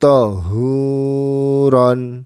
The tahuran